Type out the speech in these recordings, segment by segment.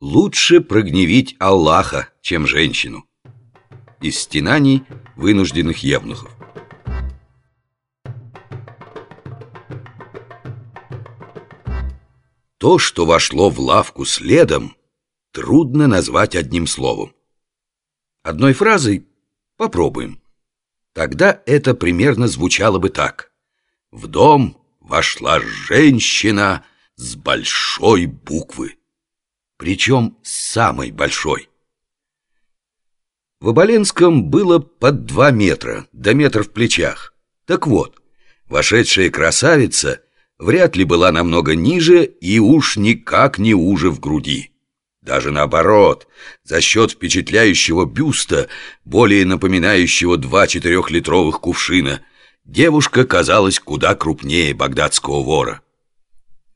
Лучше прогневить Аллаха, чем женщину. Из стенаний вынужденных евнухов. То, что вошло в лавку следом, трудно назвать одним словом. Одной фразой попробуем. Тогда это примерно звучало бы так. В дом вошла женщина с большой буквы. Причем самой большой. В Оболенском было под два метра, до метра в плечах. Так вот, вошедшая красавица вряд ли была намного ниже и уж никак не уже в груди. Даже наоборот, за счет впечатляющего бюста, более напоминающего два четырехлитровых кувшина, девушка казалась куда крупнее багдадского вора.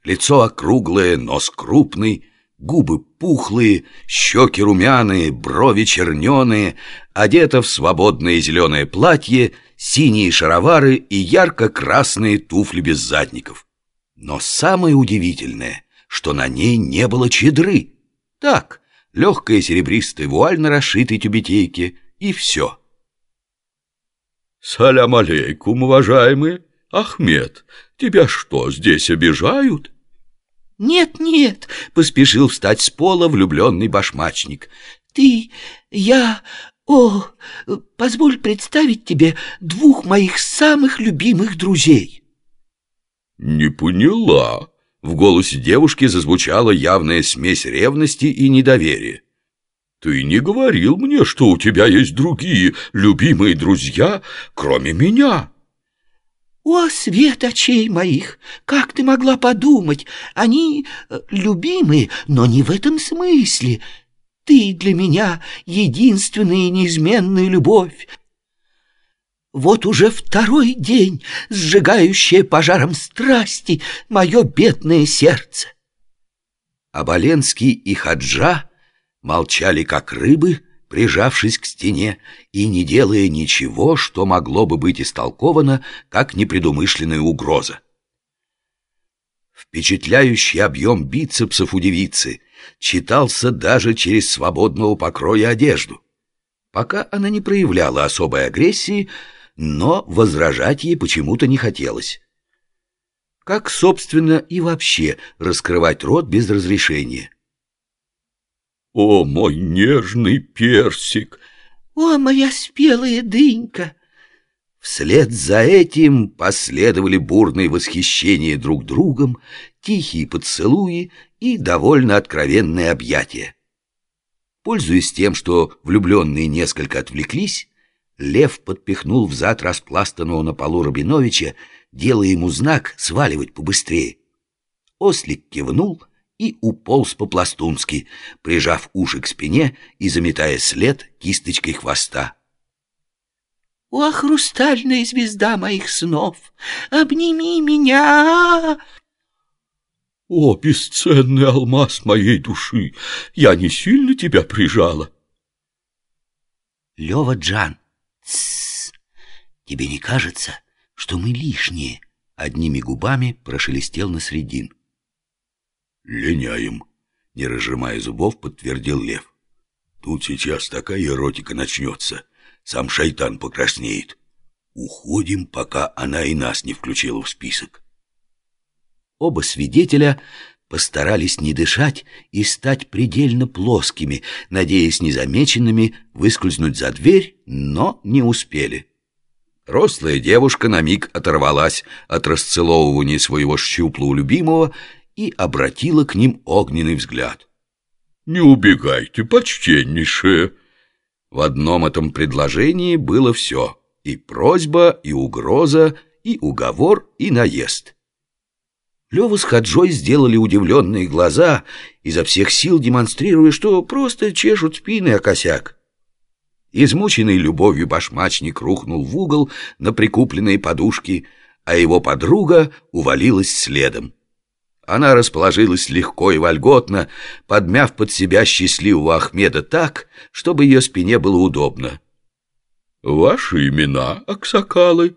Лицо округлое, нос крупный, губы пухлые, щеки румяные, брови черненые, одета в свободное зеленое платье, синие шаровары и ярко-красные туфли без задников. Но самое удивительное, что на ней не было чедры. Так, легкая серебристая вуаль на расшитой тюбетейке, и все. «Салям алейкум, уважаемый! Ахмед, тебя что, здесь обижают?» «Нет, нет!» — поспешил встать с пола влюбленный башмачник. «Ты, я... О, позволь представить тебе двух моих самых любимых друзей!» «Не поняла». В голосе девушки зазвучала явная смесь ревности и недоверия. «Ты не говорил мне, что у тебя есть другие любимые друзья, кроме меня?» «О, свет очей моих! Как ты могла подумать? Они э, любимые, но не в этом смысле. Ты для меня единственная и неизменная любовь, вот уже второй день, сжигающее пожаром страсти мое бедное сердце. Абаленский и Хаджа молчали, как рыбы, прижавшись к стене и не делая ничего, что могло бы быть истолковано как непредумышленная угроза. Впечатляющий объем бицепсов у девицы читался даже через свободного покроя одежду. Пока она не проявляла особой агрессии, но возражать ей почему-то не хотелось. Как, собственно, и вообще раскрывать рот без разрешения. «О, мой нежный персик!» «О, моя спелая дынька!» Вслед за этим последовали бурные восхищения друг другом, тихие поцелуи и довольно откровенные объятия. Пользуясь тем, что влюбленные несколько отвлеклись, Лев подпихнул взад распластанного на полу Рабиновича, делая ему знак сваливать побыстрее. Ослик кивнул и уполз по-пластунски, прижав уши к спине и заметая след кисточкой хвоста. «О, хрустальная звезда моих снов, обними меня!» «О, бесценный алмаз моей души! Я не сильно тебя прижала?» «Лева Джан, Тссс! Тебе не кажется, что мы лишние?» Одними губами прошелестел на средин. «Линяем!» — не разжимая зубов, подтвердил Лев. «Тут сейчас такая эротика начнется, сам шайтан покраснеет. Уходим, пока она и нас не включила в список». Оба свидетеля постарались не дышать и стать предельно плоскими, надеясь незамеченными выскользнуть за дверь, но не успели. Рослая девушка на миг оторвалась от расцеловывания своего щуплого любимого и обратила к ним огненный взгляд. «Не убегайте, почтеннейшие!» В одном этом предложении было все — и просьба, и угроза, и уговор, и наезд. Лёва с Хаджой сделали удивленные глаза, изо всех сил демонстрируя, что просто чешут спины о косяк. Измученный любовью башмачник рухнул в угол на прикупленные подушки, а его подруга увалилась следом. Она расположилась легко и вольготно, подмяв под себя счастливого Ахмеда так, чтобы ее спине было удобно. «Ваши имена, Аксакалы?»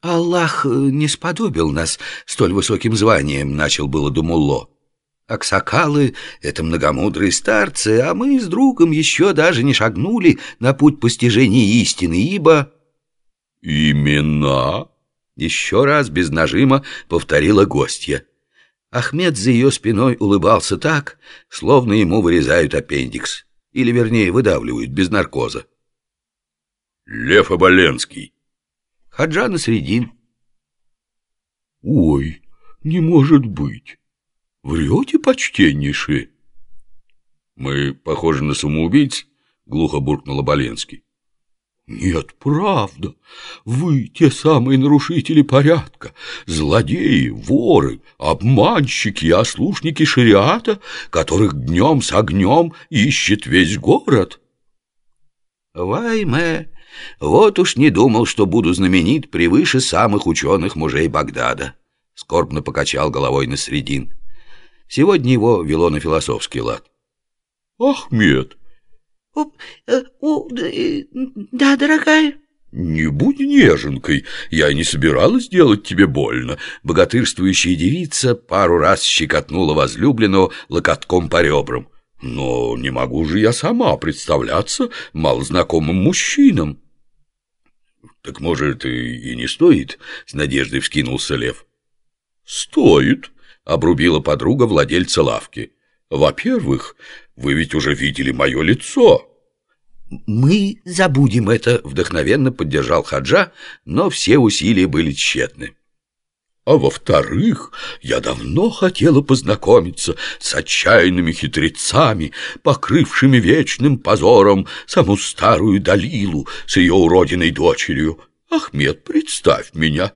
«Аллах э, не сподобил нас столь высоким званием», — начал было Думулло. Аксакалы — это многомудрые старцы, а мы с другом еще даже не шагнули на путь постижения истины, ибо... «Имена?» — еще раз без нажима повторила гостья. Ахмед за ее спиной улыбался так, словно ему вырезают аппендикс, или, вернее, выдавливают без наркоза. «Лев Оболенский». «Хаджан Средин». «Ой, не может быть! Врете, почтеннейшие?» «Мы похожи на самоубийц?» — глухо буркнул Оболенский. «Нет, правда. Вы те самые нарушители порядка, злодеи, воры, обманщики и ослушники шариата, которых днем с огнем ищет весь город». «Вайме, вот уж не думал, что буду знаменит превыше самых ученых мужей Багдада», — скорбно покачал головой на средин. Сегодня его вело на философский лад. «Ахмед, о, э, да, дорогая. «Не будь неженкой, я не собиралась делать тебе больно». Богатырствующая девица пару раз щекотнула возлюбленного локотком по ребрам. «Но не могу же я сама представляться малознакомым мужчинам». «Так, может, и не стоит?» — с надеждой вскинулся Лев. «Стоит», — обрубила подруга владельца лавки. «Во-первых, вы ведь уже видели мое лицо». «Мы забудем это», — вдохновенно поддержал Хаджа, но все усилия были тщетны. А во-вторых, я давно хотела познакомиться с отчаянными хитрецами, покрывшими вечным позором саму старую Далилу с ее уродиной дочерью. Ахмед, представь меня.